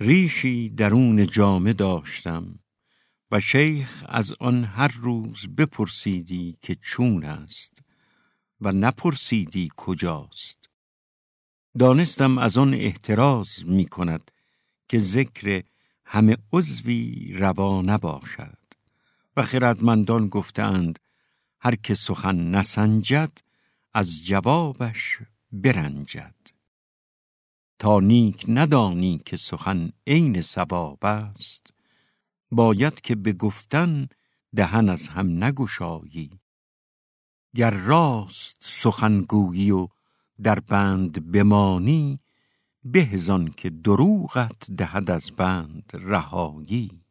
ریشی درون جامه داشتم و شیخ از آن هر روز بپرسیدی که چون است و نپرسیدی کجاست. دانستم از آن احتراز می کند که ذکر همه عضوی روا نباشد و خردمندان گفتند هر که سخن نسنجد از جوابش برنجد. تا نیک ندانی که سخن عین صواب است. باید که به گفتن دهن از هم نگشایی. گر راست سخنگویی و در بند بمانی به که دروغت دهد از بند رهایی.